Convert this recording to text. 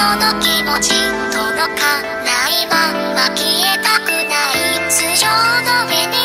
人の気持ち届かないまま消えたくない頭上の上に